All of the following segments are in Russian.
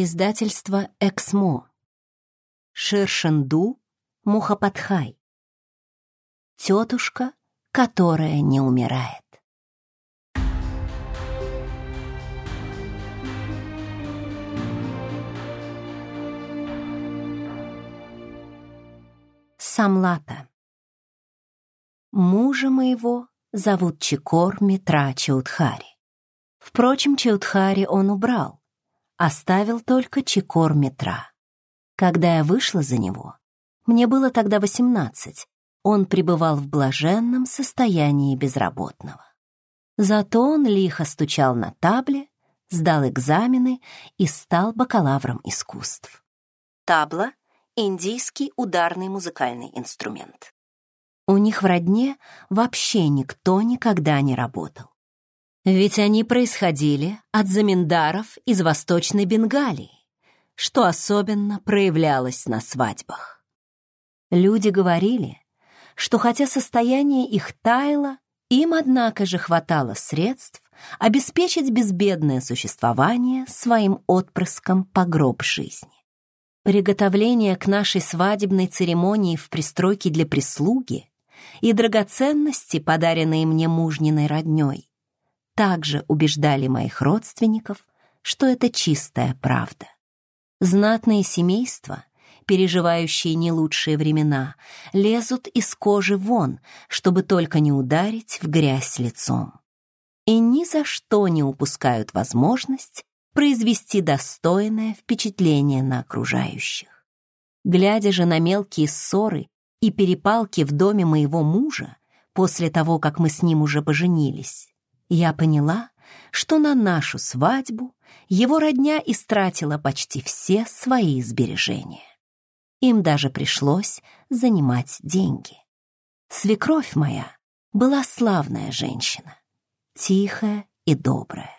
Издательство «Эксмо». Ширшинду Мухапатхай. Тетушка, которая не умирает. Самлата. Мужа моего зовут Чикор Митра Чаудхари. Впрочем, Чаудхари он убрал, оставил только чекор метра. Когда я вышла за него, мне было тогда восемнадцать. он пребывал в блаженном состоянии безработного. Зато он лихо стучал на табле, сдал экзамены и стал бакалавром искусств. Табла — индийский ударный музыкальный инструмент. У них в родне вообще никто никогда не работал. Ведь они происходили от заминдаров из Восточной Бенгалии, что особенно проявлялось на свадьбах. Люди говорили, что хотя состояние их таяло, им, однако же, хватало средств обеспечить безбедное существование своим отпрыском погроб жизни. Приготовление к нашей свадебной церемонии в пристройке для прислуги и драгоценности, подаренные мне мужниной роднёй, также убеждали моих родственников, что это чистая правда. Знатные семейства, переживающие не лучшие времена, лезут из кожи вон, чтобы только не ударить в грязь лицом. И ни за что не упускают возможность произвести достойное впечатление на окружающих. Глядя же на мелкие ссоры и перепалки в доме моего мужа, после того, как мы с ним уже поженились, я поняла, что на нашу свадьбу его родня истратила почти все свои сбережения. Им даже пришлось занимать деньги. Свекровь моя была славная женщина, тихая и добрая.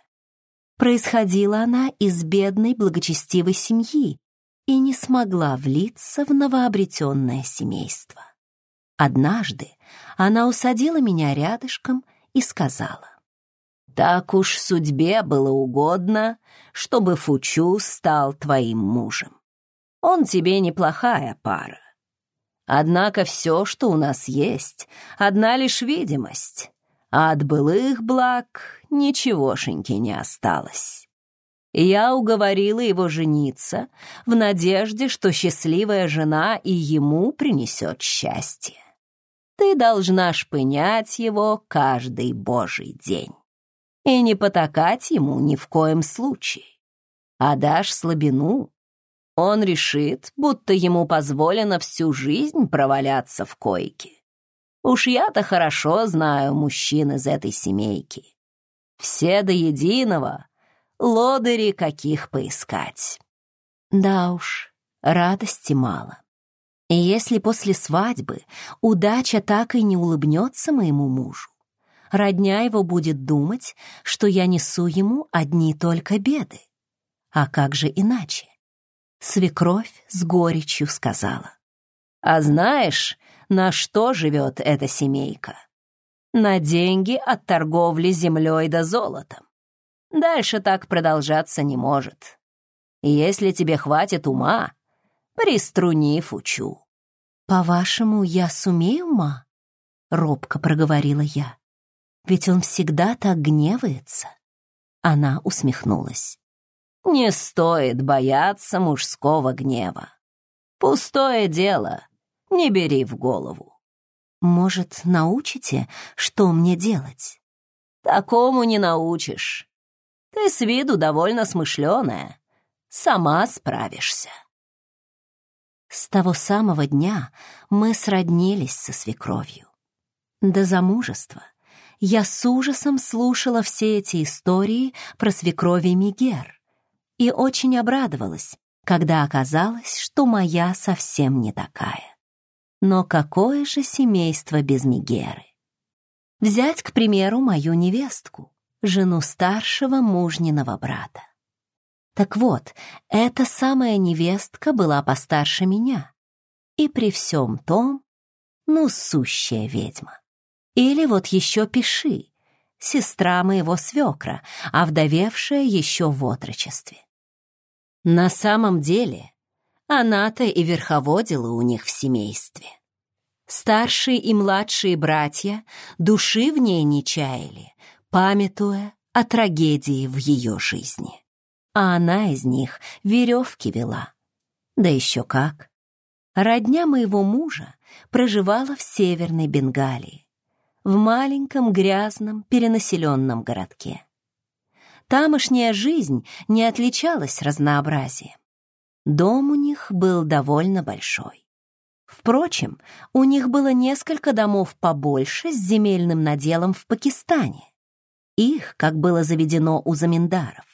Происходила она из бедной благочестивой семьи и не смогла влиться в новообретенное семейство. Однажды она усадила меня рядышком и сказала, так уж судьбе было угодно, чтобы Фучу стал твоим мужем. Он тебе неплохая пара. Однако все, что у нас есть, одна лишь видимость, а от былых благ ничегошеньки не осталось. Я уговорила его жениться в надежде, что счастливая жена и ему принесет счастье. Ты должна шпынять его каждый божий день и не потакать ему ни в коем случае. А дашь слабину, он решит, будто ему позволено всю жизнь проваляться в койке. Уж я-то хорошо знаю мужчин из этой семейки. Все до единого, лодыри каких поискать. Да уж, радости мало. И если после свадьбы удача так и не улыбнется моему мужу, родня его будет думать, что я несу ему одни только беды. А как же иначе? Свекровь с горечью сказала. «А знаешь, на что живет эта семейка? На деньги от торговли землей да золотом. Дальше так продолжаться не может. Если тебе хватит ума, приструни фучу». «По-вашему, я сумею, ма?» — робко проговорила я ведь он всегда так гневается. Она усмехнулась. Не стоит бояться мужского гнева. Пустое дело, не бери в голову. Может, научите, что мне делать? Такому не научишь. Ты с виду довольно смышленая. Сама справишься. С того самого дня мы сроднились со свекровью. До замужества — я с ужасом слушала все эти истории про свекрови Мигер и очень обрадовалась, когда оказалось, что моя совсем не такая. Но какое же семейство без Мигеры? Взять, к примеру, мою невестку, жену старшего мужниного брата. Так вот, эта самая невестка была постарше меня. И при всем том, ну, сущая ведьма. Или вот еще Пиши, сестра моего свекра, овдовевшая а еще в отрочестве. На самом деле, она-то и верховодила у них в семействе. Старшие и младшие братья души в ней не чаяли, памятуя о трагедии в ее жизни. А она из них веревки вела. Да еще как. Родня моего мужа проживала в Северной Бенгалии, в маленьком грязном перенаселенном городке. Тамошняя жизнь не отличалась разнообразием. Дом у них был довольно большой. Впрочем, у них было несколько домов побольше с земельным наделом в Пакистане. Их, как было заведено у заминдаров,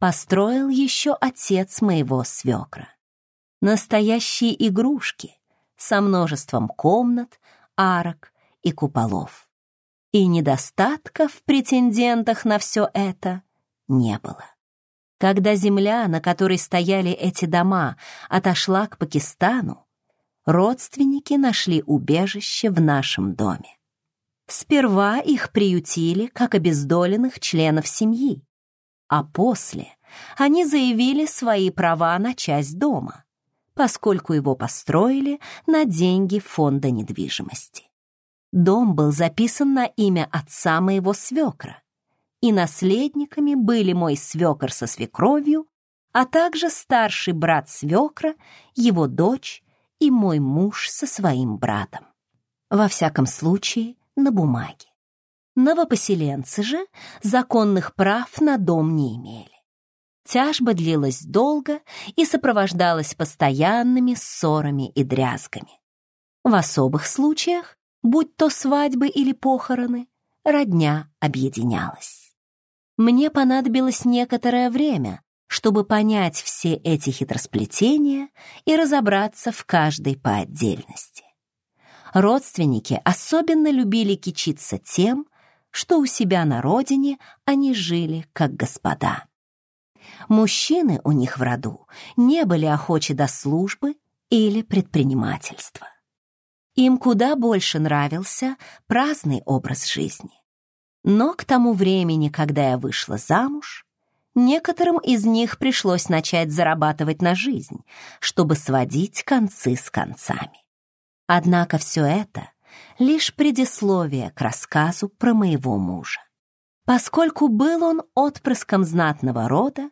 построил еще отец моего свекра. Настоящие игрушки со множеством комнат, арок и куполов и недостатка в претендентах на все это не было. Когда земля, на которой стояли эти дома, отошла к Пакистану, родственники нашли убежище в нашем доме. Сперва их приютили как обездоленных членов семьи, а после они заявили свои права на часть дома, поскольку его построили на деньги фонда недвижимости. Дом был записан на имя отца моего свекра, и наследниками были мой свекр со свекровью, а также старший брат свекра, его дочь и мой муж со своим братом. Во всяком случае, на бумаге. Новопоселенцы же законных прав на дом не имели. Тяжба длилась долго и сопровождалась постоянными ссорами и дрязгами. В особых случаях будь то свадьбы или похороны, родня объединялась. Мне понадобилось некоторое время, чтобы понять все эти хитросплетения и разобраться в каждой по отдельности. Родственники особенно любили кичиться тем, что у себя на родине они жили как господа. Мужчины у них в роду не были охочи до службы или предпринимательства. Им куда больше нравился праздный образ жизни. Но к тому времени, когда я вышла замуж, некоторым из них пришлось начать зарабатывать на жизнь, чтобы сводить концы с концами. Однако все это — лишь предисловие к рассказу про моего мужа. Поскольку был он отпрыском знатного рода,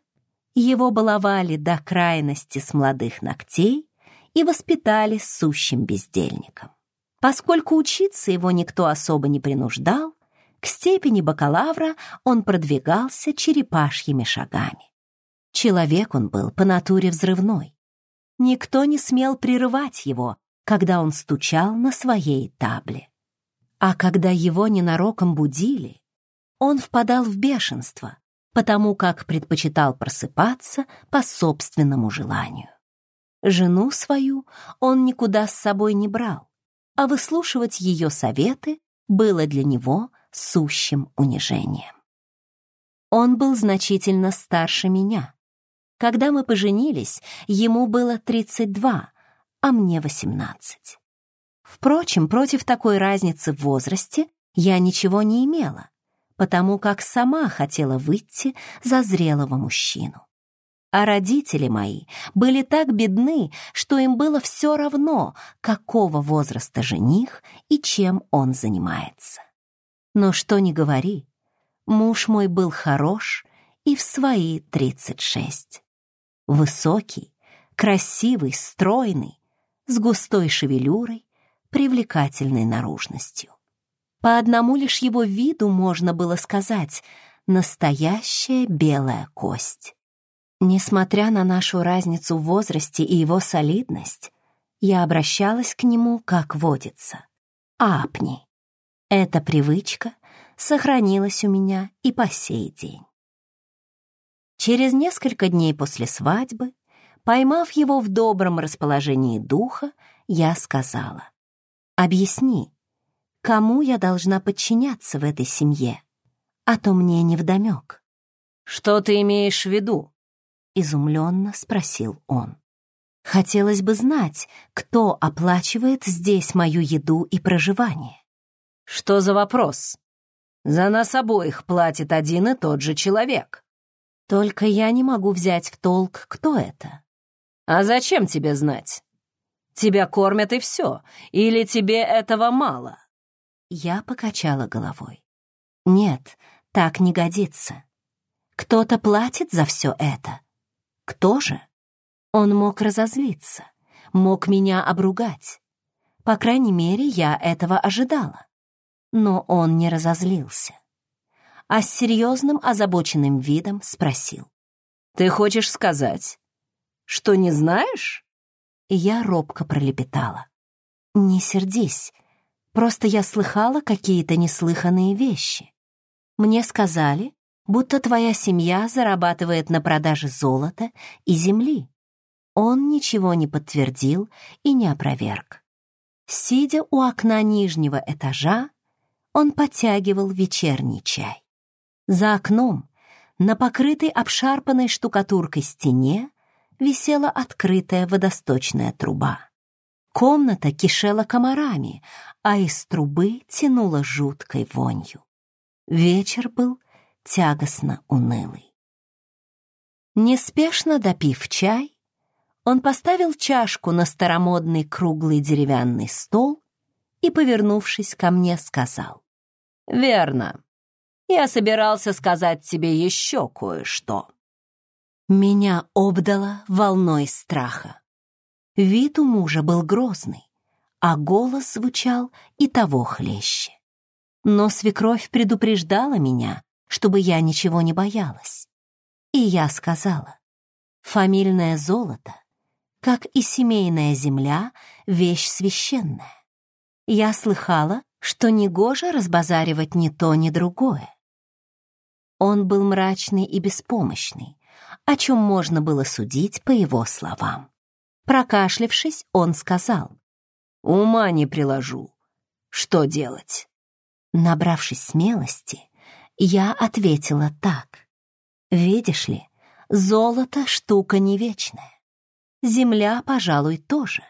его баловали до крайности с молодых ногтей, и воспитали сущим бездельником. Поскольку учиться его никто особо не принуждал, к степени бакалавра он продвигался черепашьими шагами. Человек он был по натуре взрывной. Никто не смел прерывать его, когда он стучал на своей табле. А когда его ненароком будили, он впадал в бешенство, потому как предпочитал просыпаться по собственному желанию. Жену свою он никуда с собой не брал, а выслушивать ее советы было для него сущим унижением. Он был значительно старше меня. Когда мы поженились, ему было 32, а мне 18. Впрочем, против такой разницы в возрасте я ничего не имела, потому как сама хотела выйти за зрелого мужчину. А родители мои были так бедны, что им было все равно, какого возраста жених и чем он занимается. Но что ни говори, муж мой был хорош и в свои тридцать шесть. Высокий, красивый, стройный, с густой шевелюрой, привлекательной наружностью. По одному лишь его виду можно было сказать «настоящая белая кость». Несмотря на нашу разницу в возрасте и его солидность, я обращалась к нему, как водится. Апни. Эта привычка сохранилась у меня и по сей день. Через несколько дней после свадьбы, поймав его в добром расположении духа, я сказала, «Объясни, кому я должна подчиняться в этой семье, а то мне невдомек». «Что ты имеешь в виду?» — изумленно спросил он. «Хотелось бы знать, кто оплачивает здесь мою еду и проживание». «Что за вопрос? За нас обоих платит один и тот же человек». «Только я не могу взять в толк, кто это». «А зачем тебе знать? Тебя кормят и все, или тебе этого мало?» Я покачала головой. «Нет, так не годится. Кто-то платит за все это, кто же? Он мог разозлиться, мог меня обругать. По крайней мере, я этого ожидала. Но он не разозлился. А с серьезным озабоченным видом спросил. «Ты хочешь сказать, что не знаешь?» я робко пролепетала. «Не сердись, просто я слыхала какие-то неслыханные вещи. Мне сказали, будто твоя семья зарабатывает на продаже золота и земли. Он ничего не подтвердил и не опроверг. Сидя у окна нижнего этажа, он подтягивал вечерний чай. За окном, на покрытой обшарпанной штукатуркой стене, висела открытая водосточная труба. Комната кишела комарами, а из трубы тянуло жуткой вонью. Вечер был тягостно унылый. Неспешно допив чай, он поставил чашку на старомодный круглый деревянный стол и, повернувшись ко мне, сказал. «Верно. Я собирался сказать тебе еще кое-что». Меня обдало волной страха. Вид у мужа был грозный, а голос звучал и того хлеще. Но свекровь предупреждала меня, чтобы я ничего не боялась. И я сказала, фамильное золото, как и семейная земля, вещь священная. Я слыхала, что негоже разбазаривать ни то, ни другое. Он был мрачный и беспомощный, о чем можно было судить по его словам. Прокашлившись, он сказал, «Ума не приложу. Что делать?» Набравшись смелости, я ответила так. Видишь ли, золото — штука не вечная. Земля, пожалуй, тоже.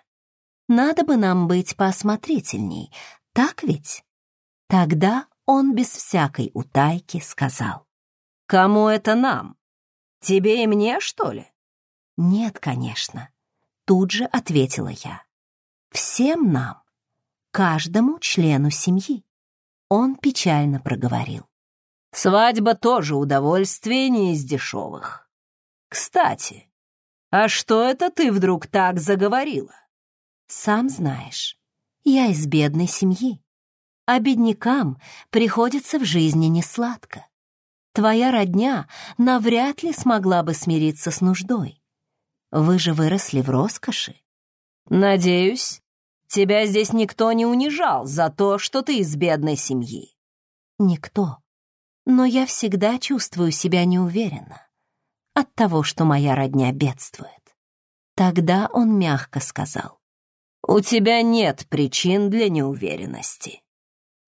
Надо бы нам быть поосмотрительней, так ведь? Тогда он без всякой утайки сказал. «Кому это нам? Тебе и мне, что ли?» «Нет, конечно», — тут же ответила я. «Всем нам, каждому члену семьи», — он печально проговорил. Свадьба тоже удовольствие не из дешевых. Кстати, а что это ты вдруг так заговорила? Сам знаешь, я из бедной семьи. А беднякам приходится в жизни несладко. Твоя родня навряд ли смогла бы смириться с нуждой. Вы же выросли в роскоши. Надеюсь, тебя здесь никто не унижал за то, что ты из бедной семьи. Никто но я всегда чувствую себя неуверенно от того, что моя родня бедствует. Тогда он мягко сказал. «У тебя нет причин для неуверенности.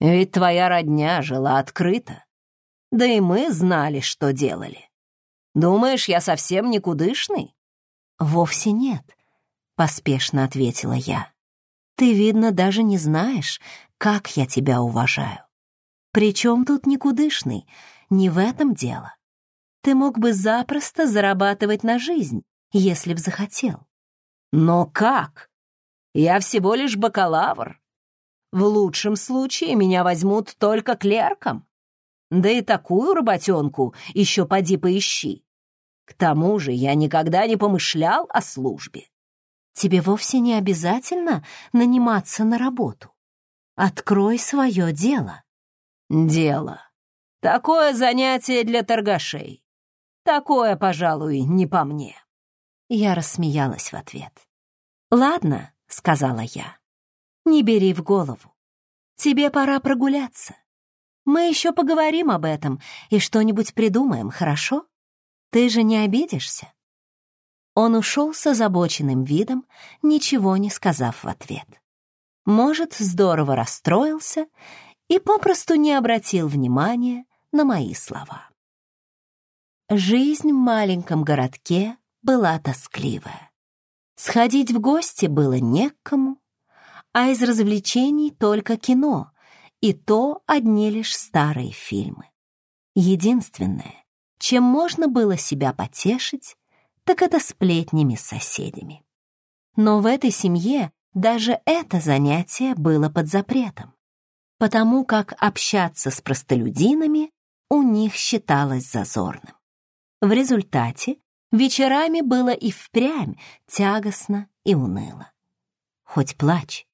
Ведь твоя родня жила открыто. Да и мы знали, что делали. Думаешь, я совсем никудышный?» «Вовсе нет», — поспешно ответила я. «Ты, видно, даже не знаешь, как я тебя уважаю. Причем тут никудышный? Не в этом дело. Ты мог бы запросто зарабатывать на жизнь, если б захотел. Но как? Я всего лишь бакалавр. В лучшем случае меня возьмут только клерком. Да и такую работенку еще поди поищи. К тому же я никогда не помышлял о службе. Тебе вовсе не обязательно наниматься на работу. Открой свое дело дело. Такое занятие для торгашей. Такое, пожалуй, не по мне». Я рассмеялась в ответ. «Ладно», — сказала я, — «не бери в голову. Тебе пора прогуляться. Мы еще поговорим об этом и что-нибудь придумаем, хорошо? Ты же не обидишься?» Он ушел с озабоченным видом, ничего не сказав в ответ. Может, здорово расстроился и попросту не обратил внимания на мои слова. Жизнь в маленьком городке была тоскливая. Сходить в гости было некому, а из развлечений только кино, и то одни лишь старые фильмы. Единственное, чем можно было себя потешить, так это сплетнями с соседями. Но в этой семье даже это занятие было под запретом потому как общаться с простолюдинами у них считалось зазорным. В результате вечерами было и впрямь тягостно и уныло. Хоть плачь.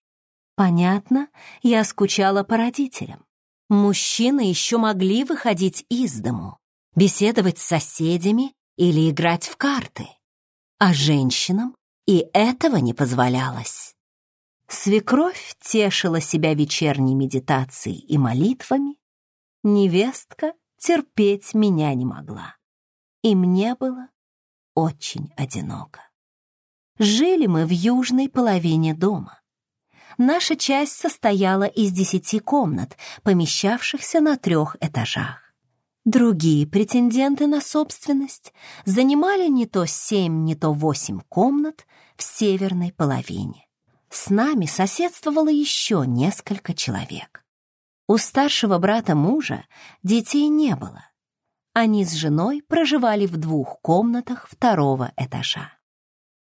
Понятно, я скучала по родителям. Мужчины еще могли выходить из дому, беседовать с соседями или играть в карты. А женщинам и этого не позволялось. Свекровь тешила себя вечерней медитацией и молитвами, невестка терпеть меня не могла. И мне было очень одиноко. Жили мы в южной половине дома. Наша часть состояла из десяти комнат, помещавшихся на трех этажах. Другие претенденты на собственность занимали не то семь, не то восемь комнат в северной половине с нами соседствовало еще несколько человек. У старшего брата мужа детей не было. Они с женой проживали в двух комнатах второго этажа.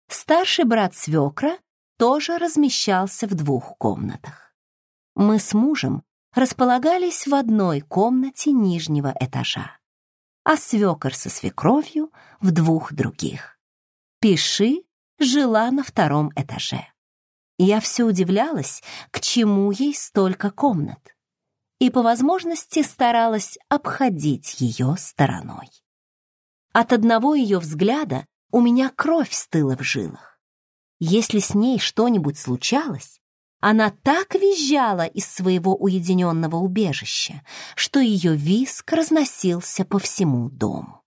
Старший брат свекра тоже размещался в двух комнатах. Мы с мужем располагались в одной комнате нижнего этажа, а свекор со свекровью в двух других. Пиши жила на втором этаже. Я все удивлялась, к чему ей столько комнат, и по возможности старалась обходить ее стороной. От одного ее взгляда у меня кровь стыла в жилах. Если с ней что-нибудь случалось, она так визжала из своего уединенного убежища, что ее визг разносился по всему дому.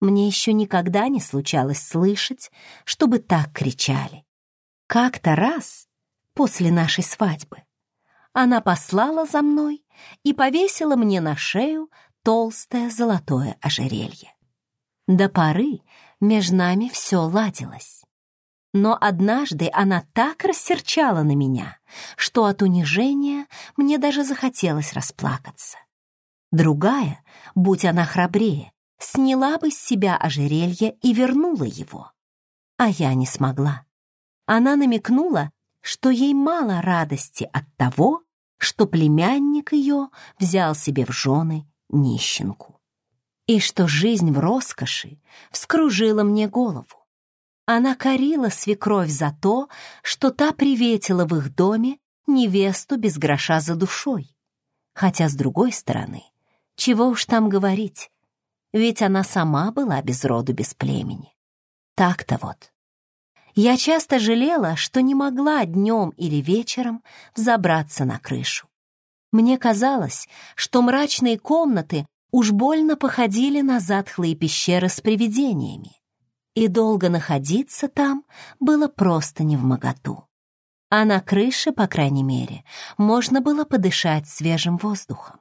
Мне еще никогда не случалось слышать, чтобы так кричали. Как-то раз после нашей свадьбы она послала за мной и повесила мне на шею толстое золотое ожерелье. До поры между нами все ладилось. Но однажды она так рассерчала на меня, что от унижения мне даже захотелось расплакаться. Другая, будь она храбрее, сняла бы с себя ожерелье и вернула его. А я не смогла. Она намекнула, что ей мало радости от того, что племянник ее взял себе в жены нищенку. И что жизнь в роскоши вскружила мне голову. Она корила свекровь за то, что та приветила в их доме невесту без гроша за душой. Хотя, с другой стороны, чего уж там говорить, ведь она сама была без роду, без племени. Так-то вот. Я часто жалела, что не могла днем или вечером взобраться на крышу. Мне казалось, что мрачные комнаты уж больно походили на затхлые пещеры с привидениями, и долго находиться там было просто невмоготу. А на крыше, по крайней мере, можно было подышать свежим воздухом.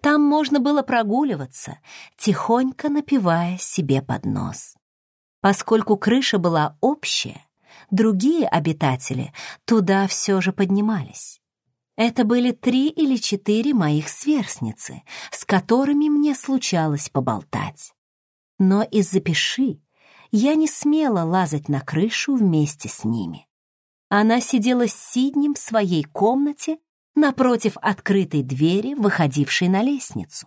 Там можно было прогуливаться, тихонько напивая себе под нос. Поскольку крыша была общая, другие обитатели туда все же поднимались. Это были три или четыре моих сверстницы, с которыми мне случалось поболтать. Но из-за пеши я не смела лазать на крышу вместе с ними. Она сидела с Сиднем в своей комнате напротив открытой двери, выходившей на лестницу,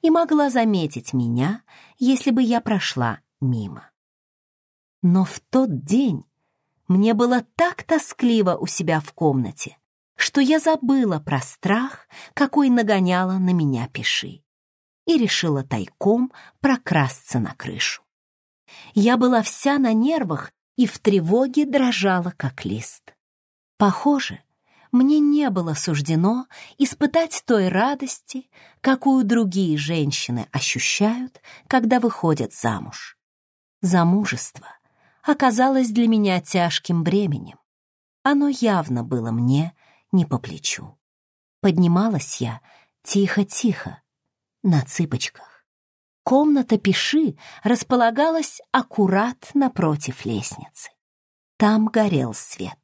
и могла заметить меня, если бы я прошла мимо. Но в тот день мне было так тоскливо у себя в комнате, что я забыла про страх, какой нагоняла на меня пиши, и решила тайком прокрасться на крышу. Я была вся на нервах и в тревоге дрожала, как лист. Похоже, мне не было суждено испытать той радости, какую другие женщины ощущают, когда выходят замуж. Замужество оказалось для меня тяжким бременем. Оно явно было мне не по плечу. Поднималась я тихо-тихо, на цыпочках. Комната Пиши располагалась аккурат напротив лестницы. Там горел свет.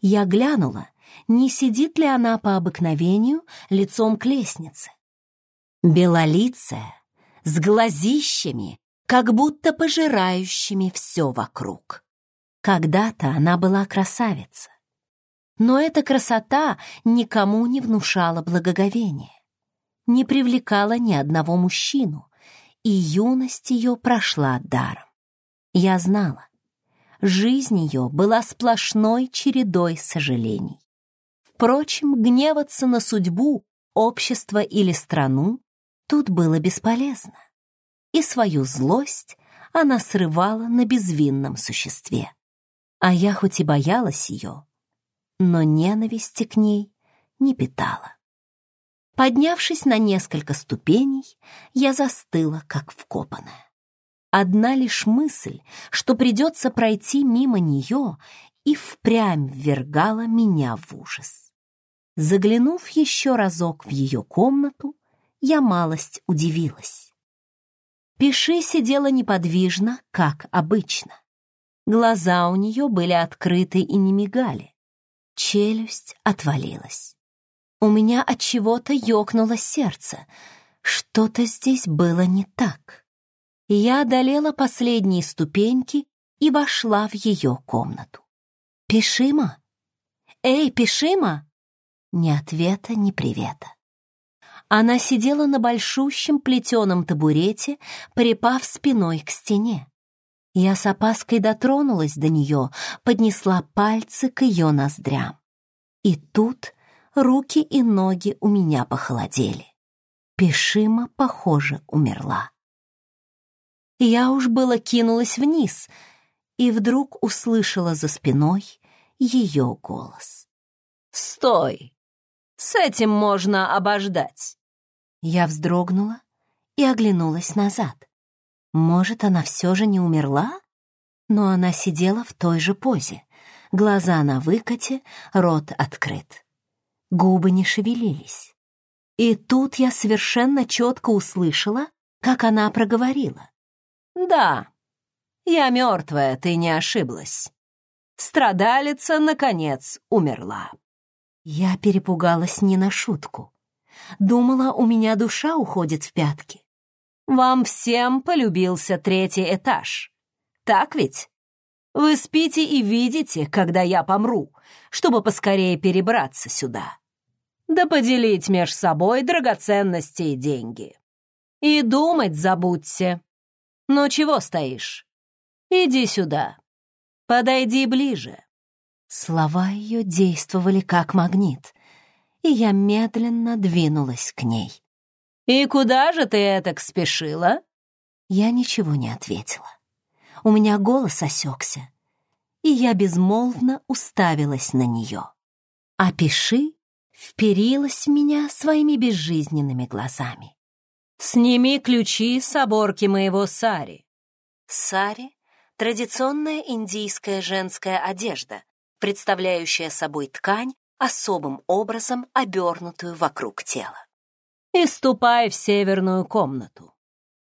Я глянула, не сидит ли она по обыкновению лицом к лестнице. Белолицая, с глазищами как будто пожирающими все вокруг. Когда-то она была красавица. Но эта красота никому не внушала благоговения, не привлекала ни одного мужчину, и юность ее прошла даром. Я знала, жизнь ее была сплошной чередой сожалений. Впрочем, гневаться на судьбу, общество или страну тут было бесполезно и свою злость она срывала на безвинном существе. А я хоть и боялась ее, но ненависти к ней не питала. Поднявшись на несколько ступеней, я застыла, как вкопанная. Одна лишь мысль, что придется пройти мимо нее, и впрямь ввергала меня в ужас. Заглянув еще разок в ее комнату, я малость удивилась. Пиши сидела неподвижно, как обычно. Глаза у нее были открыты и не мигали. Челюсть отвалилась. У меня от чего-то ёкнуло сердце. Что-то здесь было не так. Я одолела последние ступеньки и вошла в ее комнату. «Пишима? Эй, Пишима!» Ни ответа, ни привета. Она сидела на большущем плетеном табурете, припав спиной к стене. Я с опаской дотронулась до нее, поднесла пальцы к ее ноздрям. И тут руки и ноги у меня похолодели. Пешима, похоже, умерла. Я уж было кинулась вниз и вдруг услышала за спиной ее голос. «Стой! С этим можно обождать!» Я вздрогнула и оглянулась назад. Может, она все же не умерла? Но она сидела в той же позе. Глаза на выкате, рот открыт. Губы не шевелились. И тут я совершенно четко услышала, как она проговорила. «Да, я мертвая, ты не ошиблась. Страдалица, наконец, умерла». Я перепугалась не на шутку. Думала, у меня душа уходит в пятки. Вам всем полюбился третий этаж. Так ведь? Вы спите и видите, когда я помру, чтобы поскорее перебраться сюда. Да поделить меж собой драгоценности и деньги. И думать забудьте. Но чего стоишь? Иди сюда. Подойди ближе. Слова ее действовали как магнит и я медленно двинулась к ней. «И куда же ты так спешила?» Я ничего не ответила. У меня голос осекся, и я безмолвно уставилась на нее. А вперилась в меня своими безжизненными глазами. «Сними ключи с оборки моего сари». Сари — традиционная индийская женская одежда, представляющая собой ткань, особым образом обернутую вокруг тела. «И ступай в северную комнату.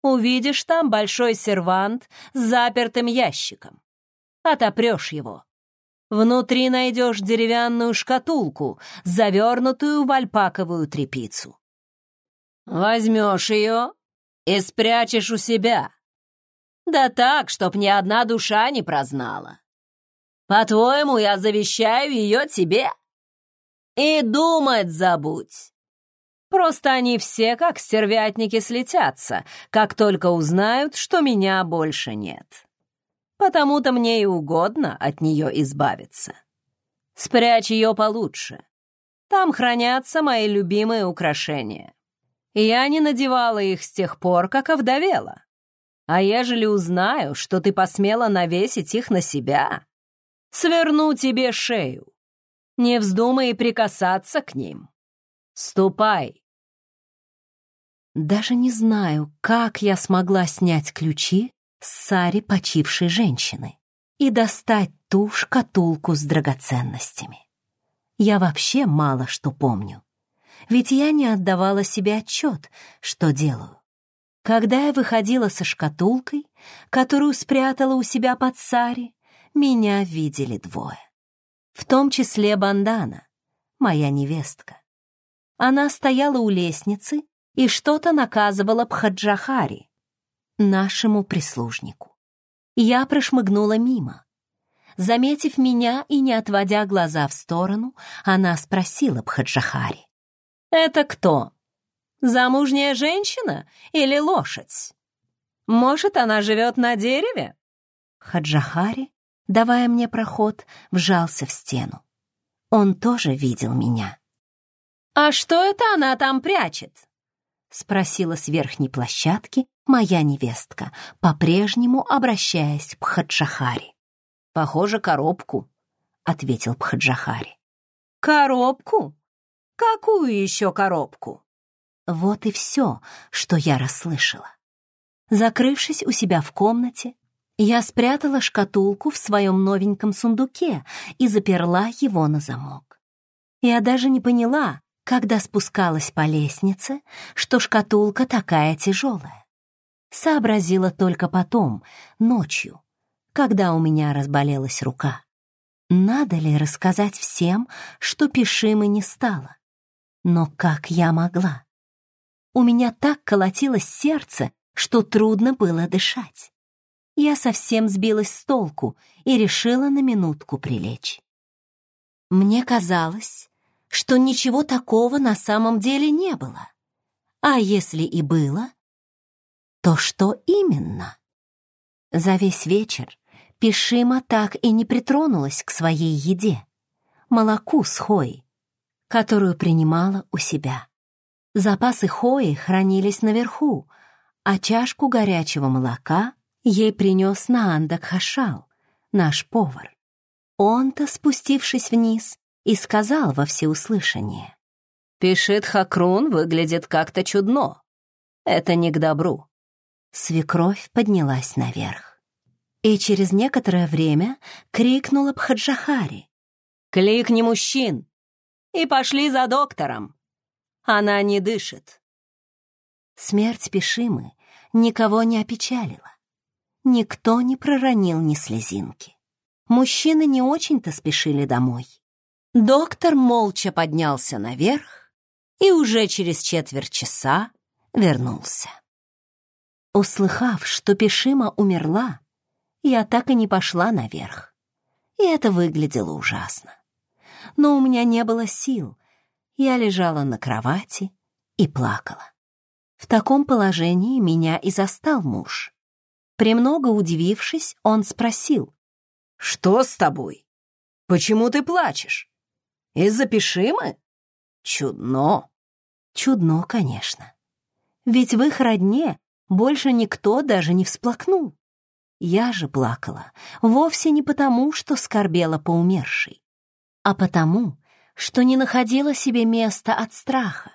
Увидишь там большой сервант с запертым ящиком. Отопрешь его. Внутри найдешь деревянную шкатулку, завернутую в альпаковую тряпицу. Возьмешь ее и спрячешь у себя. Да так, чтоб ни одна душа не прознала. По-твоему, я завещаю ее тебе?» И думать забудь. Просто они все, как стервятники, слетятся, как только узнают, что меня больше нет. Потому-то мне и угодно от нее избавиться. Спрячь ее получше. Там хранятся мои любимые украшения. Я не надевала их с тех пор, как овдовела. А ежели узнаю, что ты посмела навесить их на себя, сверну тебе шею не вздумай прикасаться к ним. Ступай!» Даже не знаю, как я смогла снять ключи с Сари почившей женщины и достать ту шкатулку с драгоценностями. Я вообще мало что помню, ведь я не отдавала себе отчет, что делаю. Когда я выходила со шкатулкой, которую спрятала у себя под Сари, меня видели двое в том числе Бандана, моя невестка. Она стояла у лестницы и что-то наказывала бхаджахари, нашему прислужнику. Я прошмыгнула мимо. Заметив меня и не отводя глаза в сторону, она спросила бхаджахари: «Это кто? Замужняя женщина или лошадь? Может, она живет на дереве?» Хаджахари давая мне проход, вжался в стену. Он тоже видел меня. «А что это она там прячет?» — спросила с верхней площадки моя невестка, по-прежнему обращаясь к Пхаджахари. «Похоже, коробку», — ответил Пхаджахари. «Коробку? Какую еще коробку?» Вот и все, что я расслышала. Закрывшись у себя в комнате, я спрятала шкатулку в своем новеньком сундуке и заперла его на замок. Я даже не поняла, когда спускалась по лестнице, что шкатулка такая тяжелая. Сообразила только потом, ночью, когда у меня разболелась рука. Надо ли рассказать всем, что пишим и не стало? Но как я могла? У меня так колотилось сердце, что трудно было дышать я совсем сбилась с толку и решила на минутку прилечь. Мне казалось, что ничего такого на самом деле не было. А если и было, то что именно? За весь вечер Пишима так и не притронулась к своей еде, молоку с хоей, которую принимала у себя. Запасы хои хранились наверху, а чашку горячего молока ей принес на Андак Хашал, наш повар. Он-то, спустившись вниз, и сказал во всеуслышание. «Пишет Хакрун, выглядит как-то чудно. Это не к добру». Свекровь поднялась наверх. И через некоторое время крикнула Бхаджахари. «Кликни мужчин! И пошли за доктором! Она не дышит!» Смерть Пишимы никого не опечалила. Никто не проронил ни слезинки. Мужчины не очень-то спешили домой. Доктор молча поднялся наверх и уже через четверть часа вернулся. Услыхав, что Пешима умерла, я так и не пошла наверх. И это выглядело ужасно. Но у меня не было сил. Я лежала на кровати и плакала. В таком положении меня и застал муж. Премного удивившись, он спросил. «Что с тобой? Почему ты плачешь? Из-за Пишимы? Чудно!» Чудно, конечно. Ведь в их родне больше никто даже не всплакнул. Я же плакала вовсе не потому, что скорбела по умершей, а потому, что не находила себе места от страха.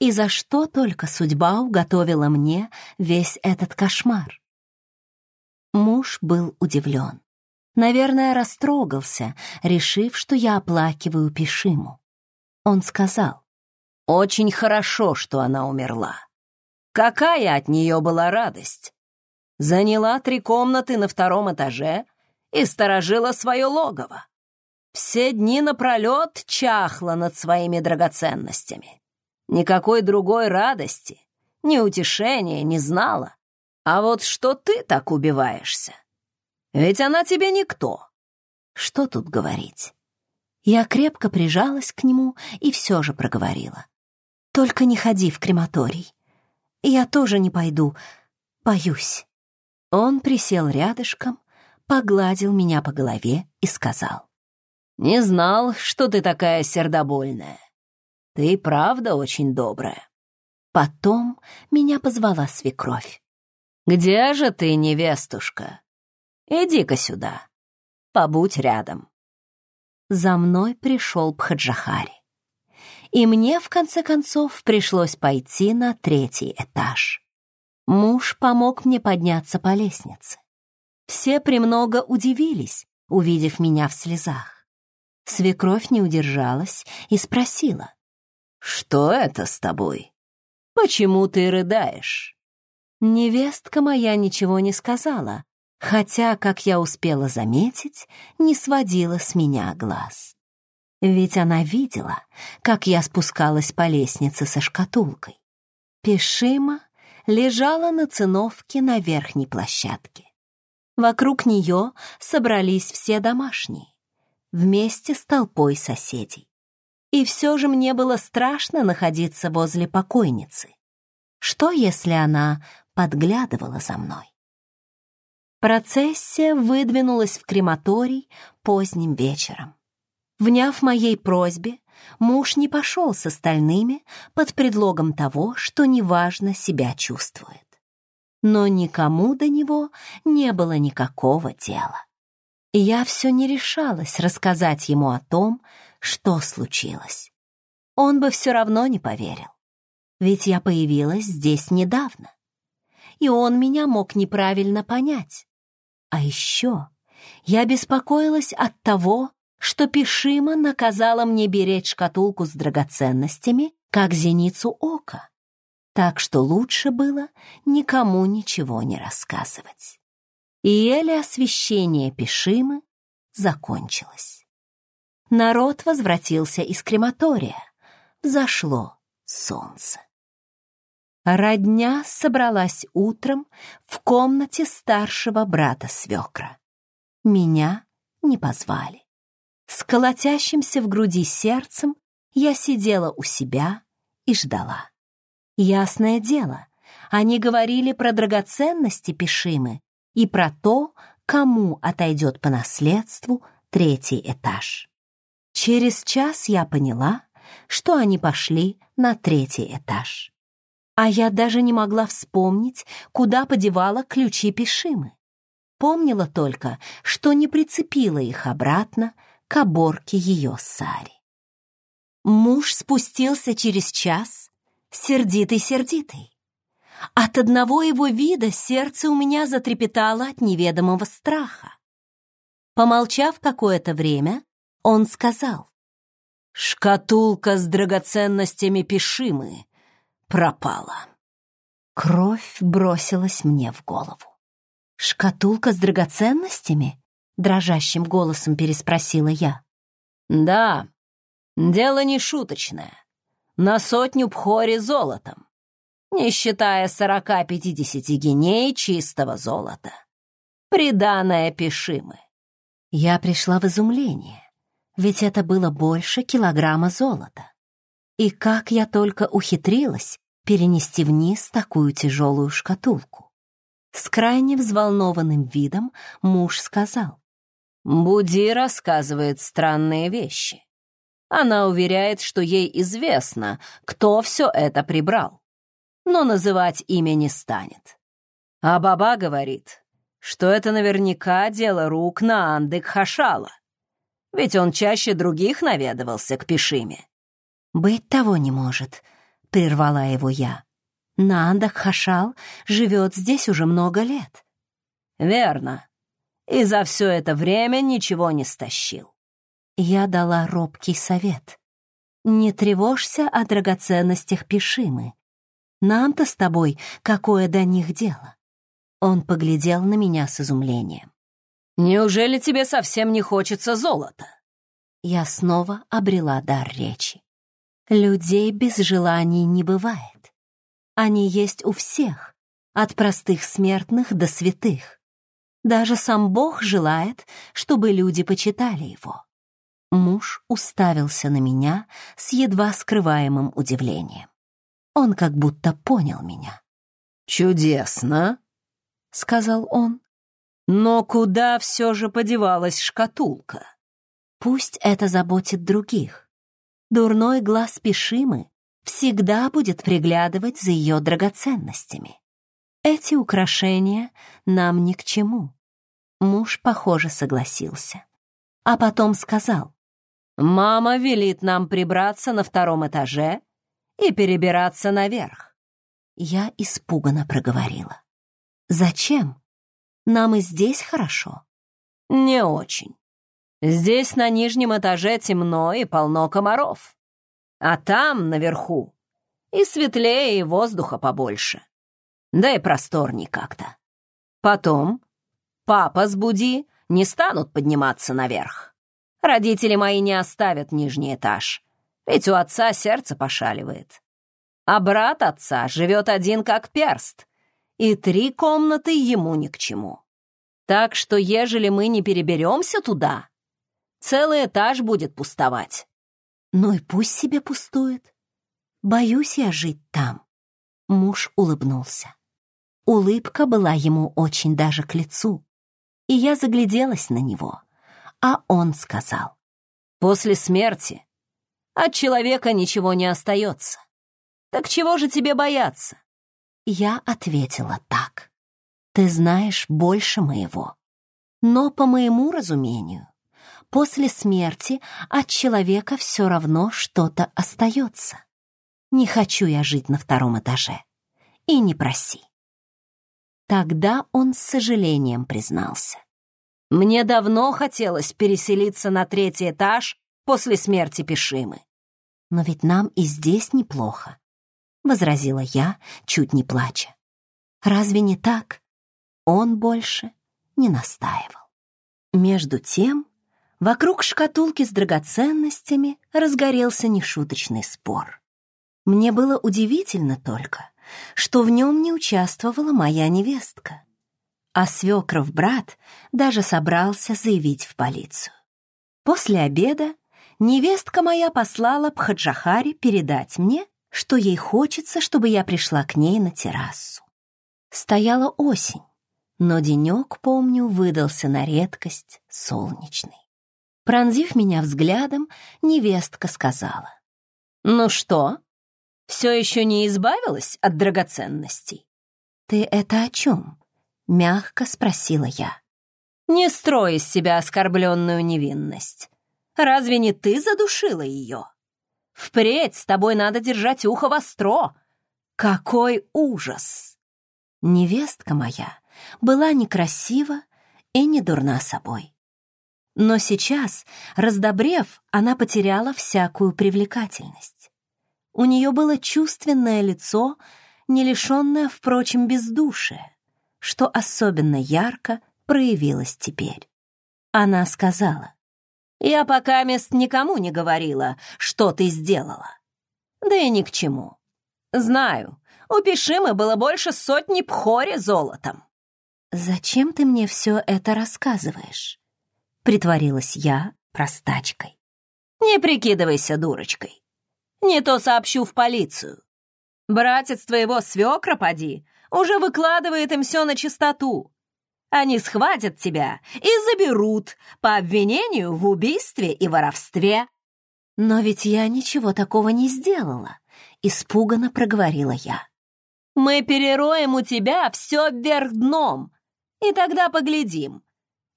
И за что только судьба уготовила мне весь этот кошмар. Муж был удивлен. Наверное, растрогался, решив, что я оплакиваю Пишиму. Он сказал, «Очень хорошо, что она умерла. Какая от нее была радость! Заняла три комнаты на втором этаже и сторожила свое логово. Все дни напролет чахла над своими драгоценностями. Никакой другой радости, ни утешения не знала. А вот что ты так убиваешься? Ведь она тебе никто. Что тут говорить? Я крепко прижалась к нему и все же проговорила. Только не ходи в крематорий. Я тоже не пойду. Боюсь. Он присел рядышком, погладил меня по голове и сказал. «Не знал, что ты такая сердобольная. Ты правда очень добрая». Потом меня позвала свекровь. «Где же ты, невестушка? Иди-ка сюда, побудь рядом». За мной пришел Пхаджахари. И мне, в конце концов, пришлось пойти на третий этаж. Муж помог мне подняться по лестнице. Все премного удивились, увидев меня в слезах. Свекровь не удержалась и спросила. «Что это с тобой? Почему ты рыдаешь?» Невестка моя ничего не сказала, хотя, как я успела заметить, не сводила с меня глаз. Ведь она видела, как я спускалась по лестнице со шкатулкой. Пешима лежала на циновке на верхней площадке. Вокруг нее собрались все домашние, вместе с толпой соседей. И все же мне было страшно находиться возле покойницы. Что, если она подглядывала за мной. Процессия выдвинулась в крематорий поздним вечером. Вняв моей просьбе, муж не пошел с остальными под предлогом того, что неважно себя чувствует. Но никому до него не было никакого дела. я все не решалась рассказать ему о том, что случилось. Он бы все равно не поверил. Ведь я появилась здесь недавно и он меня мог неправильно понять. А еще я беспокоилась от того, что Пишима наказала мне беречь шкатулку с драгоценностями, как зеницу ока. Так что лучше было никому ничего не рассказывать. И еле освещение Пишимы закончилось. Народ возвратился из крематория. Взошло солнце. Родня собралась утром в комнате старшего брата свекра. Меня не позвали. С колотящимся в груди сердцем я сидела у себя и ждала. Ясное дело, они говорили про драгоценности Пешимы и про то, кому отойдет по наследству третий этаж. Через час я поняла, что они пошли на третий этаж. А я даже не могла вспомнить, куда подевала ключи Пешимы. Помнила только, что не прицепила их обратно к оборке ее сари. Муж спустился через час, сердитый-сердитый. От одного его вида сердце у меня затрепетало от неведомого страха. Помолчав какое-то время, он сказал. «Шкатулка с драгоценностями Пешимы пропала. Кровь бросилась мне в голову. «Шкатулка с драгоценностями?» — дрожащим голосом переспросила я. «Да, дело не шуточное. На сотню пхори золотом, не считая сорока-пятидесяти геней чистого золота. Приданное пишимы. Я пришла в изумление, ведь это было больше килограмма золота. И как я только ухитрилась перенести вниз такую тяжелую шкатулку. С крайне взволнованным видом муж сказал. «Буди рассказывает странные вещи. Она уверяет, что ей известно, кто все это прибрал, но называть имя не станет. А баба говорит, что это наверняка дело рук на Андык Хашала, ведь он чаще других наведывался к Пешиме. «Быть того не может», — прервала его я. «Наандак Хашал живет здесь уже много лет». «Верно и за все это время ничего не стащил. Я дала робкий совет. Не тревожься о драгоценностях Пишимы. Нам-то с тобой какое до них дело? Он поглядел на меня с изумлением. Неужели тебе совсем не хочется золота? Людей без желаний не бывает. Они есть у всех, от простых смертных до святых. Даже сам Бог желает, чтобы люди почитали его. Муж уставился на меня с едва скрываемым удивлением. Он как будто понял меня. «Чудесно», — сказал он. «Но куда все же подевалась шкатулка?» «Пусть это заботит других. Дурной глаз Пишимы всегда будет приглядывать за ее драгоценностями. Эти украшения нам ни к чему. Муж, похоже, согласился. А потом сказал, «Мама велит нам прибраться на втором этаже и перебираться наверх». Я испуганно проговорила. «Зачем? Нам и здесь хорошо». «Не очень. Здесь на нижнем этаже темно и полно комаров. А там, наверху, и светлее, и воздуха побольше. Да и просторней как-то. Потом папа с Буди не станут подниматься наверх. Родители мои не оставят нижний этаж, ведь у отца сердце пошаливает. А брат отца живет один как перст, и три комнаты ему ни к чему. Так что, ежели мы не переберемся туда, Целый этаж будет пустовать. Ну и пусть себе пустует. Боюсь я жить там. Муж улыбнулся. Улыбка была ему очень даже к лицу. И я загляделась на него. А он сказал. После смерти от человека ничего не остается. Так чего же тебе бояться? Я ответила так. Ты знаешь больше моего. Но, по моему разумению, после смерти от человека все равно что-то остается. Не хочу я жить на втором этаже. И не проси. Тогда он с сожалением признался. Мне давно хотелось переселиться на третий этаж после смерти Пишимы, Но ведь нам и здесь неплохо, — возразила я, чуть не плача. Разве не так? Он больше не настаивал. Между тем Вокруг шкатулки с драгоценностями разгорелся нешуточный спор. Мне было удивительно только, что в нем не участвовала моя невестка. А свекров брат даже собрался заявить в полицию. После обеда невестка моя послала Пхаджахари передать мне, что ей хочется, чтобы я пришла к ней на террасу. Стояла осень, но денек, помню, выдался на редкость солнечный. Пронзив меня взглядом, невестка сказала. «Ну что, все еще не избавилась от драгоценностей?» «Ты это о чем?» — мягко спросила я. «Не строй из себя оскорбленную невинность. Разве не ты задушила ее? Впредь с тобой надо держать ухо востро. Какой ужас!» Невестка моя была некрасива и не дурна собой. Но сейчас, раздобрев, она потеряла всякую привлекательность. У нее было чувственное лицо, не лишенное, впрочем, бездушия, что особенно ярко проявилось теперь. Она сказала, «Я пока мест никому не говорила, что ты сделала. Да и ни к чему. Знаю, у Пишимы было больше сотни пхори золотом». «Зачем ты мне все это рассказываешь?» притворилась я простачкой. «Не прикидывайся дурочкой. Не то сообщу в полицию. Братец твоего свекра, поди, уже выкладывает им все на чистоту. Они схватят тебя и заберут по обвинению в убийстве и воровстве». «Но ведь я ничего такого не сделала», — испуганно проговорила я. «Мы перероем у тебя все вверх дном, и тогда поглядим,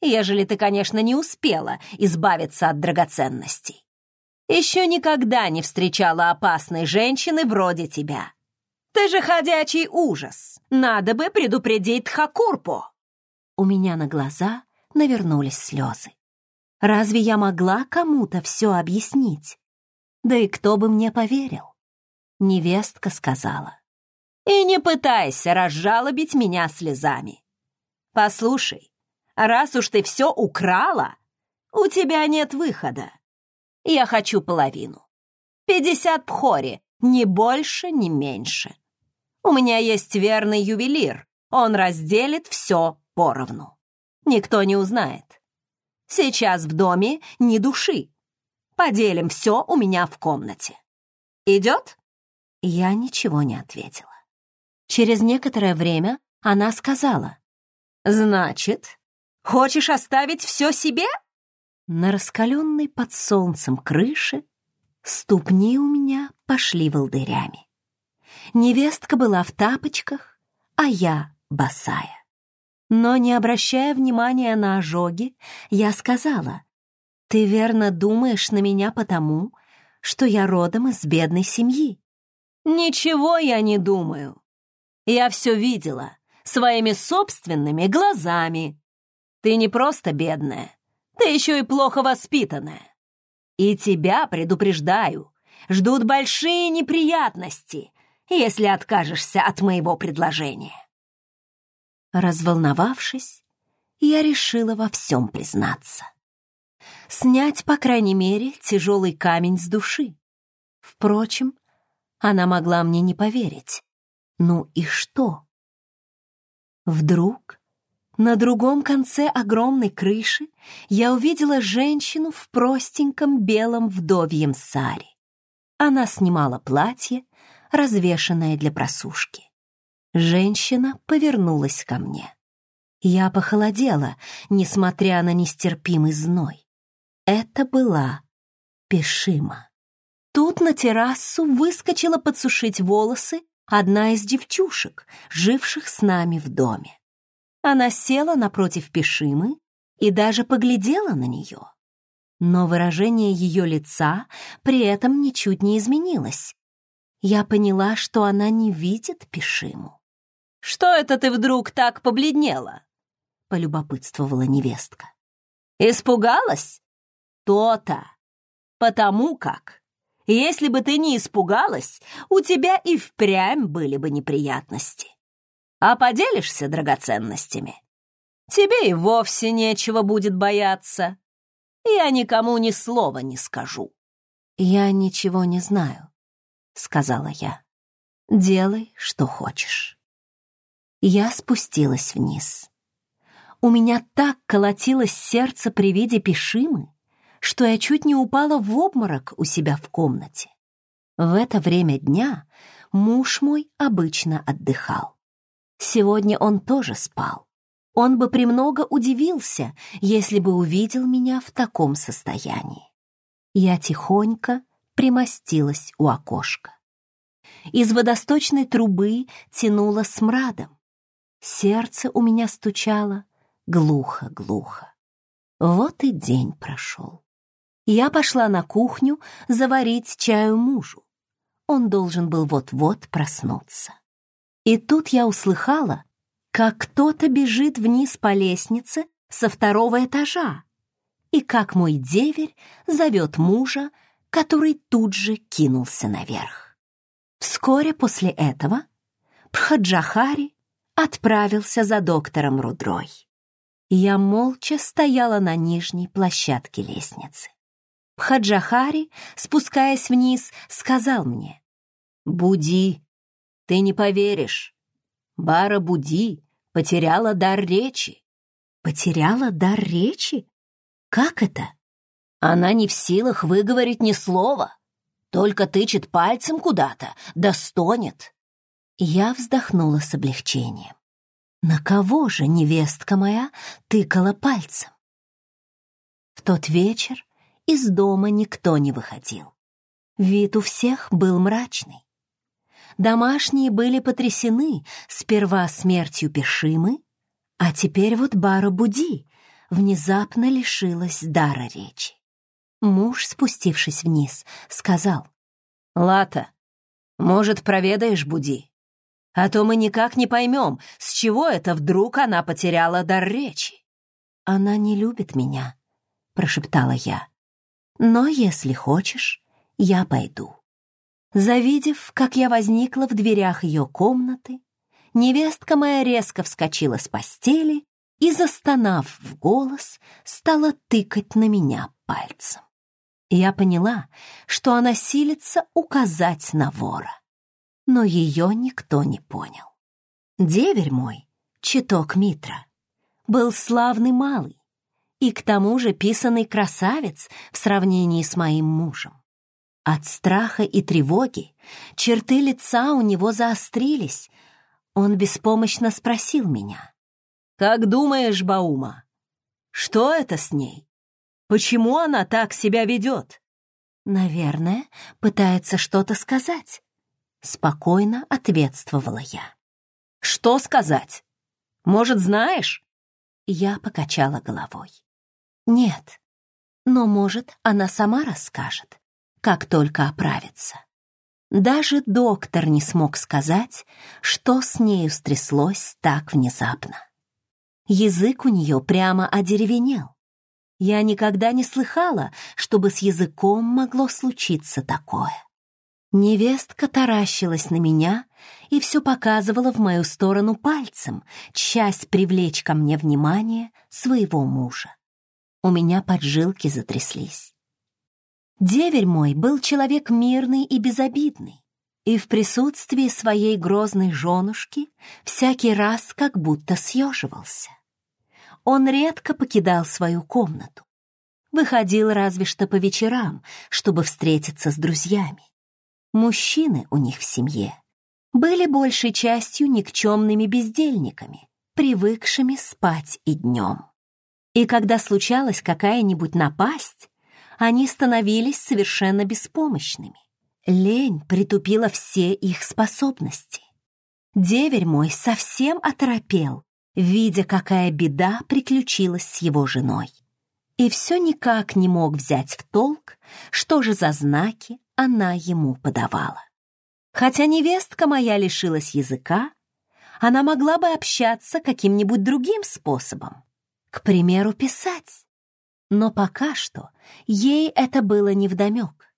ежели ты, конечно, не успела избавиться от драгоценностей. Еще никогда не встречала опасной женщины вроде тебя. Ты же ходячий ужас. Надо бы предупредить Хакурпу. У меня на глаза навернулись слезы. Разве я могла кому-то все объяснить? Да и кто бы мне поверил? Невестка сказала. И не пытайся разжалобить меня слезами. Послушай, а раз уж ты все украла, у тебя нет выхода. Я хочу половину. Пятьдесят пхори, ни больше, ни меньше. У меня есть верный ювелир, он разделит все поровну. Никто не узнает. Сейчас в доме ни души. Поделим все у меня в комнате. Идет?» Я ничего не ответила. Через некоторое время она сказала. «Значит, Хочешь оставить все себе? На раскаленной под солнцем крыше ступни у меня пошли волдырями. Невестка была в тапочках, а я босая. Но, не обращая внимания на ожоги, я сказала, «Ты верно думаешь на меня потому, что я родом из бедной семьи». «Ничего я не думаю. Я все видела своими собственными глазами», ты не просто бедная, ты еще и плохо воспитанная. И тебя предупреждаю, ждут большие неприятности, если откажешься от моего предложения. Разволновавшись, я решила во всем признаться. Снять, по крайней мере, тяжелый камень с души. Впрочем, она могла мне не поверить. Ну и что? Вдруг на другом конце огромной крыши я увидела женщину в простеньком белом вдовьем саре. Она снимала платье, развешанное для просушки. Женщина повернулась ко мне. Я похолодела, несмотря на нестерпимый зной. Это была Пешима. Тут на террасу выскочила подсушить волосы одна из девчушек, живших с нами в доме. Она села напротив Пешимы и даже поглядела на нее. Но выражение ее лица при этом ничуть не изменилось. Я поняла, что она не видит Пешиму. «Что это ты вдруг так побледнела?» — полюбопытствовала невестка. «Испугалась? То-то. Потому как. Если бы ты не испугалась, у тебя и впрямь были бы неприятности» а поделишься драгоценностями, тебе и вовсе нечего будет бояться. Я никому ни слова не скажу». «Я ничего не знаю», — сказала я. «Делай, что хочешь». Я спустилась вниз. У меня так колотилось сердце при виде пешимы, что я чуть не упала в обморок у себя в комнате. В это время дня муж мой обычно отдыхал. Сегодня он тоже спал. Он бы премного удивился, если бы увидел меня в таком состоянии. Я тихонько примостилась у окошка. Из водосточной трубы тянуло смрадом. Сердце у меня стучало глухо-глухо. Вот и день прошел. Я пошла на кухню заварить чаю мужу. Он должен был вот-вот проснуться. И тут я услыхала, как кто-то бежит вниз по лестнице со второго этажа, и как мой деверь зовет мужа, который тут же кинулся наверх. Вскоре после этого Пхаджахари отправился за доктором Рудрой. Я молча стояла на нижней площадке лестницы. Пхаджахари, спускаясь вниз, сказал мне, «Буди ты не поверишь. Бара Буди потеряла дар речи. Потеряла дар речи? Как это? Она не в силах выговорить ни слова. Только тычет пальцем куда-то, да стонет. Я вздохнула с облегчением. На кого же невестка моя тыкала пальцем? В тот вечер из дома никто не выходил. Вид у всех был мрачный. Домашние были потрясены сперва смертью Пешимы, а теперь вот Бара Буди внезапно лишилась дара речи. Муж, спустившись вниз, сказал, «Лата, может, проведаешь Буди? А то мы никак не поймем, с чего это вдруг она потеряла дар речи». «Она не любит меня», — прошептала я. «Но если хочешь, я пойду». Завидев, как я возникла в дверях ее комнаты, невестка моя резко вскочила с постели и, застонав в голос, стала тыкать на меня пальцем. Я поняла, что она силится указать на вора, но ее никто не понял. Деверь мой, читок Митра, был славный малый и к тому же писанный красавец в сравнении с моим мужем. От страха и тревоги черты лица у него заострились. Он беспомощно спросил меня. «Как думаешь, Баума, что это с ней? Почему она так себя ведет?» «Наверное, пытается что-то сказать», — спокойно ответствовала я. «Что сказать? Может, знаешь?» Я покачала головой. «Нет, но, может, она сама расскажет как только оправится. Даже доктор не смог сказать, что с нею стряслось так внезапно. Язык у нее прямо одеревенел. Я никогда не слыхала, чтобы с языком могло случиться такое. Невестка таращилась на меня и все показывала в мою сторону пальцем, часть привлечь ко мне внимание своего мужа. У меня поджилки затряслись. Деверь мой был человек мирный и безобидный, и в присутствии своей грозной женушки всякий раз как будто съеживался. Он редко покидал свою комнату, выходил разве что по вечерам, чтобы встретиться с друзьями. Мужчины у них в семье были большей частью никчемными бездельниками, привыкшими спать и днем. И когда случалась какая-нибудь напасть, они становились совершенно беспомощными. Лень притупила все их способности. Деверь мой совсем оторопел, видя, какая беда приключилась с его женой. И все никак не мог взять в толк, что же за знаки она ему подавала. Хотя невестка моя лишилась языка, она могла бы общаться каким-нибудь другим способом. К примеру, писать. Но пока что ей это было невдомек.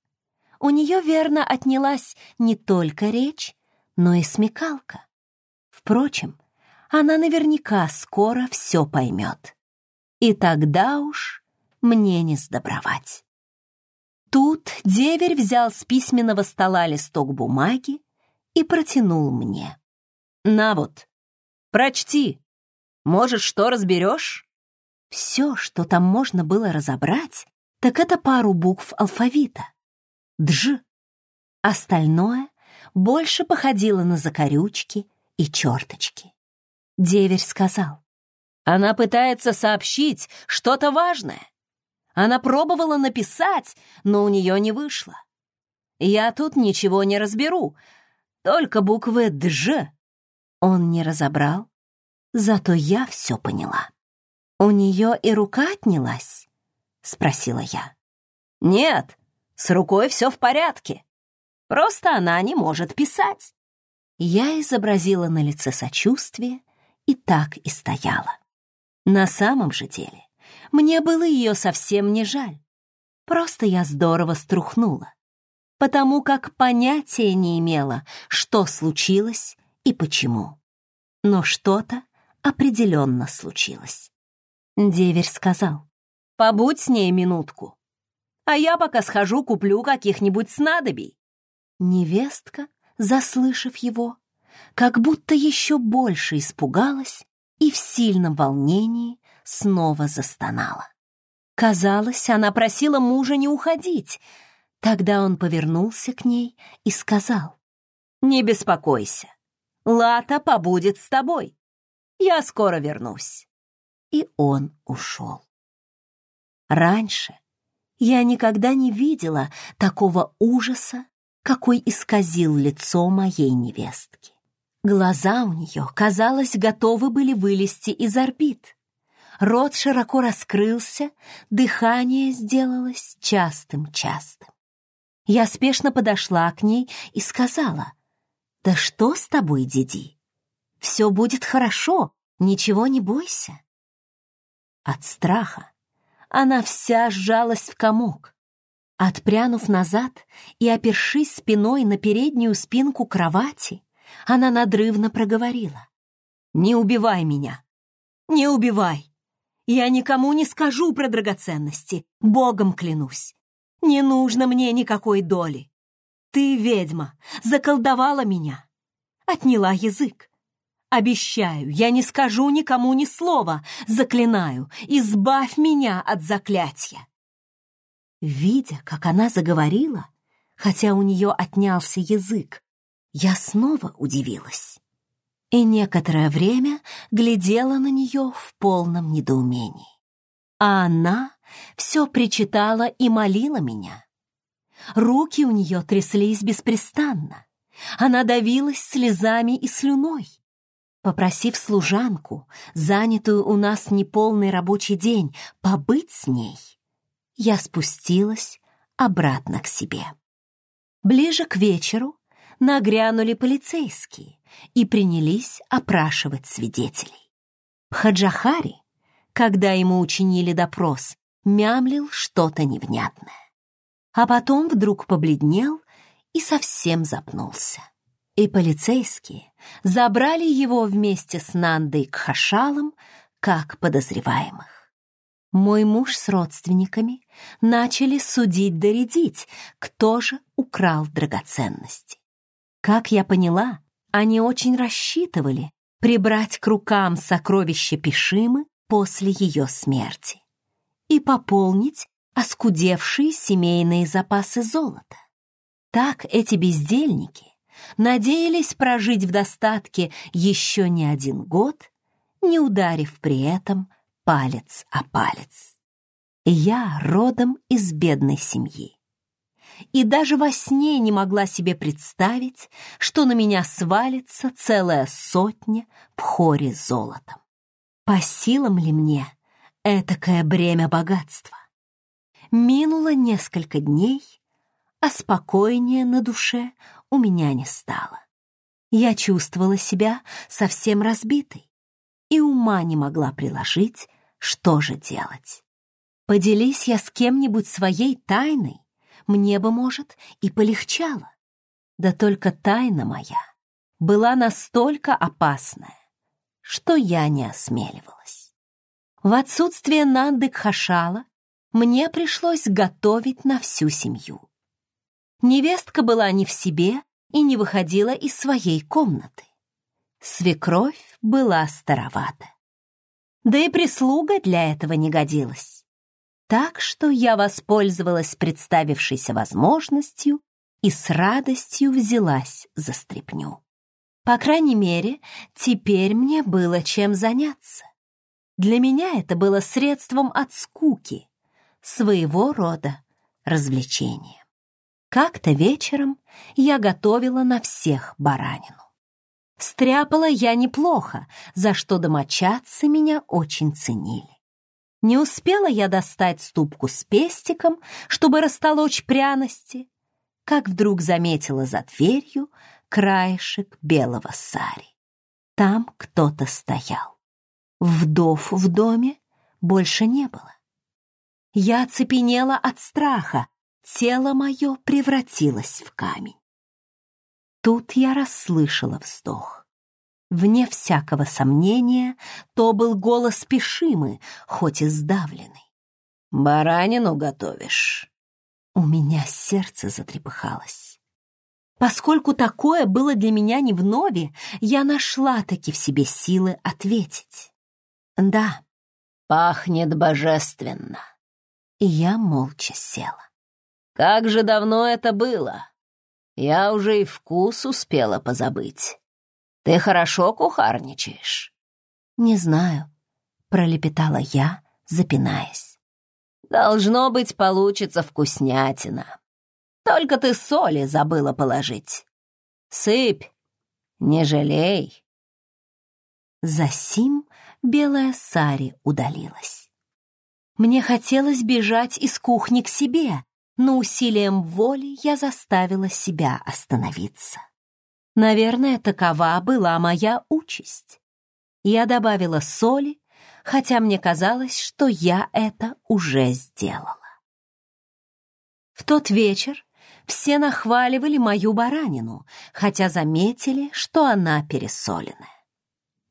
У нее верно отнялась не только речь, но и смекалка. Впрочем, она наверняка скоро все поймет. И тогда уж мне не сдобровать. Тут деверь взял с письменного стола листок бумаги и протянул мне. «На вот, прочти. Может, что разберешь?» Все, что там можно было разобрать, так это пару букв алфавита. Дж. Остальное больше походило на закорючки и черточки. Деверь сказал. Она пытается сообщить что-то важное. Она пробовала написать, но у нее не вышло. Я тут ничего не разберу, только буквы «дж». Он не разобрал, зато я все поняла. «У нее и рука отнялась?» — спросила я. «Нет, с рукой все в порядке. Просто она не может писать. Я изобразила на лице сочувствие и так и стояла. На самом же деле, мне было ее совсем не жаль. Просто я здорово струхнула, потому как понятия не имела, что случилось и Деверь сказал. «Побудь с ней минутку, а я пока схожу куплю каких-нибудь снадобий». Невестка, заслышав его, как будто еще больше испугалась и в сильном волнении снова застонала. Казалось, она просила мужа не уходить. Тогда он повернулся к ней и сказал. «Не беспокойся, Лата побудет с тобой. Я скоро вернусь» и он ушел. Раньше я никогда не видела такого ужаса, какой исказил лицо моей невестки. Глаза у нее, казалось, готовы были вылезти из орбит. Рот широко раскрылся, дыхание сделалось частым-частым. Я спешно подошла к ней и сказала, «Да что с тобой, Диди? Все будет хорошо, ничего не бойся». От страха она вся сжалась в комок. Отпрянув назад и опершись спиной на переднюю спинку кровати, она надрывно проговорила. «Не убивай меня! Не убивай! Я никому не скажу про драгоценности, богом клянусь! Не нужно мне никакой доли! Ты, ведьма, заколдовала меня!» Отняла язык, Обещаю, я не скажу никому ни слова. Заклинаю, избавь меня от заклятия. Видя, как она заговорила, хотя у нее отнялся язык, я снова удивилась и некоторое время глядела на нее в полном недоумении. А она все причитала и молила меня. Руки у нее тряслись беспрестанно. Она давилась слезами и слюной попросив служанку, занятую у нас неполный рабочий день, побыть с ней, я спустилась обратно к себе. Ближе к вечеру нагрянули полицейские и принялись опрашивать свидетелей. Хаджахари, когда ему учинили допрос, мямлил что-то невнятное, а потом вдруг побледнел и совсем запнулся и полицейские забрали его вместе с Нандой к Хашалам как подозреваемых. Мой муж с родственниками начали судить-доредить, кто же украл драгоценности. Как я поняла, они очень рассчитывали прибрать к рукам сокровища Пишимы после ее смерти и пополнить оскудевшие семейные запасы золота. Так эти бездельники надеялись прожить в достатке еще не один год, не ударив при этом палец о палец. Я родом из бедной семьи. И даже во сне не могла себе представить, что на меня свалится целая сотня пхори золотом. По силам ли мне этакое бремя богатства? Минуло несколько дней, а спокойнее на душе у меня не стало. Я чувствовала себя совсем разбитой и ума не могла приложить, что же делать. Поделись я с кем-нибудь своей тайной, мне бы, может, и полегчало. Да только тайна моя была настолько опасная, что я не осмеливалась. В отсутствие Нанды Кхашала мне пришлось готовить на всю семью. Невестка была не в себе и не выходила из своей комнаты. Свекровь была старовата. Да и прислуга для этого не годилась. Так что я воспользовалась представившейся возможностью и с радостью взялась за стряпню. По крайней мере, теперь мне было чем заняться. Для меня это было средством от скуки, своего рода развлечением. Как-то вечером я готовила на всех баранину. Стряпала я неплохо, за что домочадцы меня очень ценили. Не успела я достать ступку с пестиком, чтобы растолочь пряности, как вдруг заметила за дверью краешек белого сари. Там кто-то стоял. Вдов в доме больше не было. Я оцепенела от страха, тело мое превратилось в камень. Тут я расслышала вздох. Вне всякого сомнения, то был голос Пешимы, хоть и сдавленный. «Баранину готовишь?» У меня сердце затрепыхалось. Поскольку такое было для меня не вновь, я нашла таки в себе силы ответить. «Да, пахнет божественно». И я молча села. Как же давно это было! Я уже и вкус успела позабыть. Ты хорошо кухарничаешь?» «Не знаю», — пролепетала я, запинаясь. «Должно быть, получится вкуснятина. Только ты соли забыла положить. Сыпь, не жалей». Засим белая Сари удалилась. Мне хотелось бежать из кухни к себе, но усилием воли я заставила себя остановиться. Наверное, такова была моя участь. Я добавила соли, хотя мне казалось, что я это уже сделала. В тот вечер все нахваливали мою баранину, хотя заметили, что она пересоленная.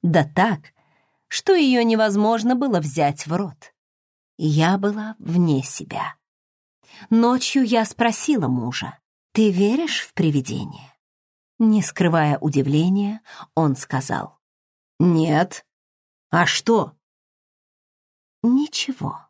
Да так, что ее невозможно было взять в рот. Я была вне себя. Ночью я спросила мужа, «Ты веришь в привидения?» Не скрывая удивления, он сказал, «Нет. А что?» «Ничего».